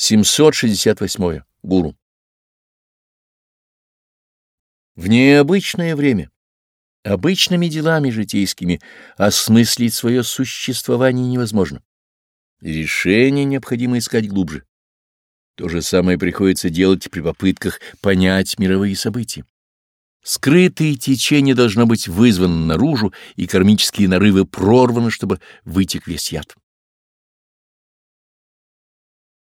768. Гуру. В необычное время, обычными делами житейскими осмыслить свое существование невозможно. Решение необходимо искать глубже. То же самое приходится делать при попытках понять мировые события. Скрытые течения должно быть вызвано наружу, и кармические нарывы прорваны, чтобы вытек весь яд.